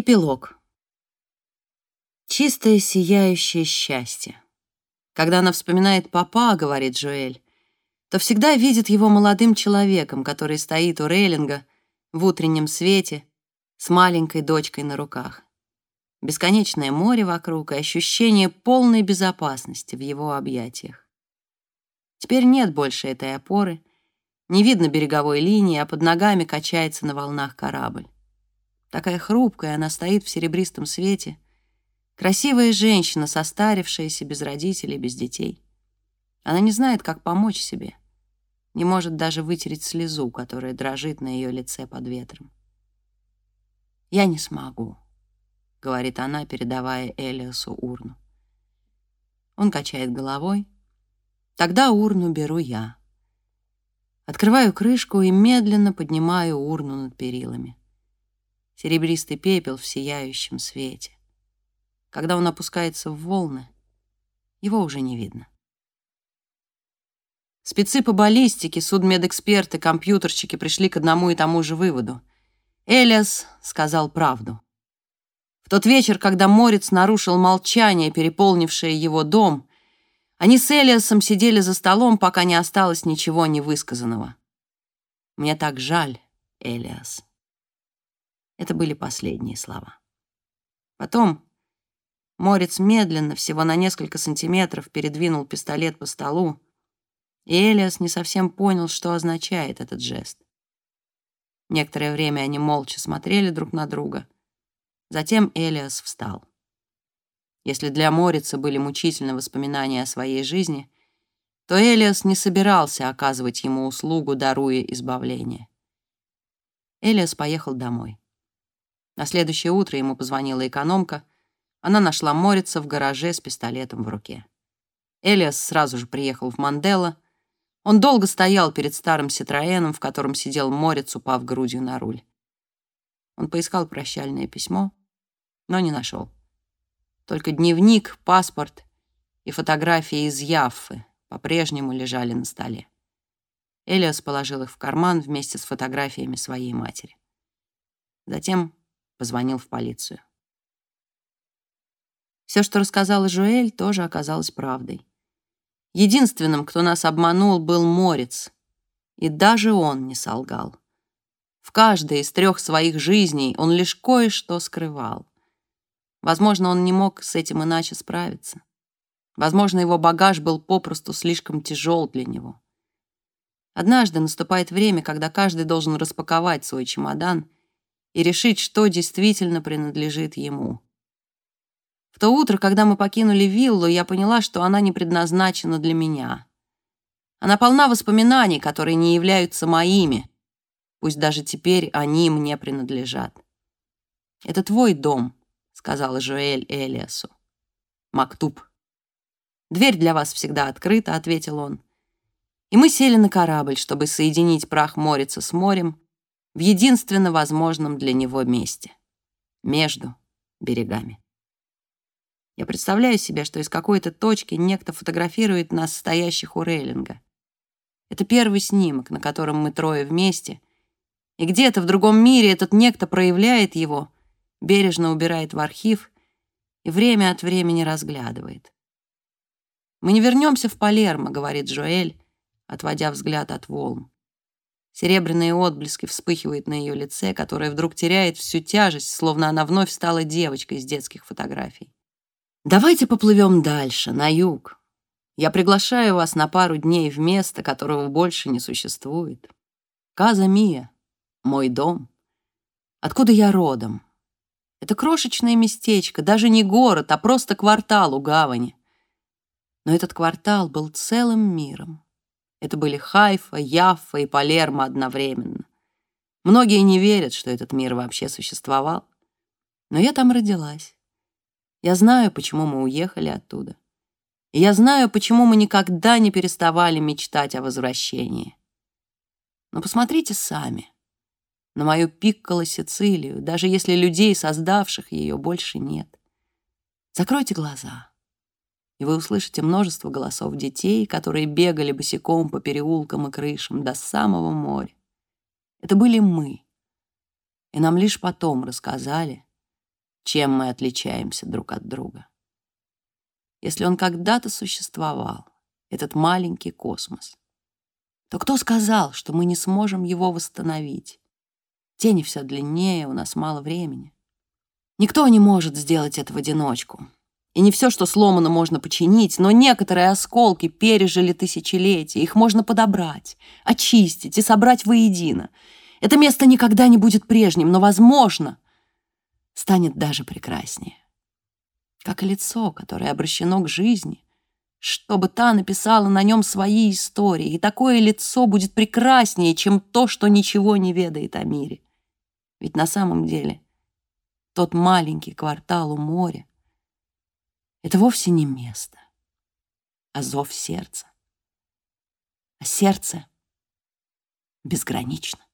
Эпилог. Чистое сияющее счастье. Когда она вспоминает папа, говорит Джоэль, то всегда видит его молодым человеком, который стоит у рейлинга в утреннем свете с маленькой дочкой на руках. Бесконечное море вокруг и ощущение полной безопасности в его объятиях. Теперь нет больше этой опоры, не видно береговой линии, а под ногами качается на волнах корабль. Такая хрупкая, она стоит в серебристом свете. Красивая женщина, состарившаяся, без родителей, без детей. Она не знает, как помочь себе. Не может даже вытереть слезу, которая дрожит на ее лице под ветром. «Я не смогу», — говорит она, передавая Элиасу урну. Он качает головой. «Тогда урну беру я». Открываю крышку и медленно поднимаю урну над перилами серебристый пепел в сияющем свете. Когда он опускается в волны, его уже не видно. Спецы по баллистике, судмедэксперты, компьютерщики пришли к одному и тому же выводу. Элиас сказал правду. В тот вечер, когда Морец нарушил молчание, переполнившее его дом, они с Элиасом сидели за столом, пока не осталось ничего невысказанного. «Мне так жаль, Элиас». Это были последние слова. Потом Морец медленно, всего на несколько сантиметров, передвинул пистолет по столу, и Элиас не совсем понял, что означает этот жест. Некоторое время они молча смотрели друг на друга. Затем Элиас встал. Если для Морица были мучительны воспоминания о своей жизни, то Элиас не собирался оказывать ему услугу, даруя избавление. Элиас поехал домой. На следующее утро ему позвонила экономка. Она нашла Морица в гараже с пистолетом в руке. Элиас сразу же приехал в Мандело. Он долго стоял перед старым Ситроеном, в котором сидел Морец, упав грудью на руль. Он поискал прощальное письмо, но не нашел. Только дневник, паспорт и фотографии из Яффы по-прежнему лежали на столе. Элиас положил их в карман вместе с фотографиями своей матери. Затем позвонил в полицию. Все, что рассказала Жуэль, тоже оказалось правдой. Единственным, кто нас обманул, был Морец, и даже он не солгал. В каждой из трех своих жизней он лишь кое-что скрывал. Возможно, он не мог с этим иначе справиться. Возможно, его багаж был попросту слишком тяжел для него. Однажды наступает время, когда каждый должен распаковать свой чемодан и решить, что действительно принадлежит ему. В то утро, когда мы покинули виллу, я поняла, что она не предназначена для меня. Она полна воспоминаний, которые не являются моими, пусть даже теперь они мне принадлежат. «Это твой дом», — сказала Жуэль Элиасу. «Мактуб». «Дверь для вас всегда открыта», — ответил он. И мы сели на корабль, чтобы соединить прах Морица с морем в единственно возможном для него месте — между берегами. Я представляю себе, что из какой-то точки некто фотографирует нас, стоящих у рейлинга. Это первый снимок, на котором мы трое вместе, и где-то в другом мире этот некто проявляет его, бережно убирает в архив и время от времени разглядывает. «Мы не вернемся в Палермо», — говорит Джоэль, отводя взгляд от волн. Серебряные отблески вспыхивают на ее лице, которое вдруг теряет всю тяжесть, словно она вновь стала девочкой из детских фотографий. «Давайте поплывем дальше, на юг. Я приглашаю вас на пару дней в место, которого больше не существует. Каза Мия, мой дом. Откуда я родом? Это крошечное местечко, даже не город, а просто квартал у гавани. Но этот квартал был целым миром. Это были Хайфа, Яффа и Палермо одновременно. Многие не верят, что этот мир вообще существовал. Но я там родилась. Я знаю, почему мы уехали оттуда. И я знаю, почему мы никогда не переставали мечтать о возвращении. Но посмотрите сами на мою Пикколо Сицилию, даже если людей, создавших ее, больше нет. Закройте глаза и вы услышите множество голосов детей, которые бегали босиком по переулкам и крышам до самого моря. Это были мы. И нам лишь потом рассказали, чем мы отличаемся друг от друга. Если он когда-то существовал, этот маленький космос, то кто сказал, что мы не сможем его восстановить? Тени все длиннее, у нас мало времени. Никто не может сделать это в одиночку. И не все, что сломано, можно починить, но некоторые осколки пережили тысячелетия. Их можно подобрать, очистить и собрать воедино. Это место никогда не будет прежним, но, возможно, станет даже прекраснее. Как лицо, которое обращено к жизни, чтобы та написала на нем свои истории, и такое лицо будет прекраснее, чем то, что ничего не ведает о мире. Ведь на самом деле тот маленький квартал у моря — это вовсе не место, а зов сердца. А сердце безгранично.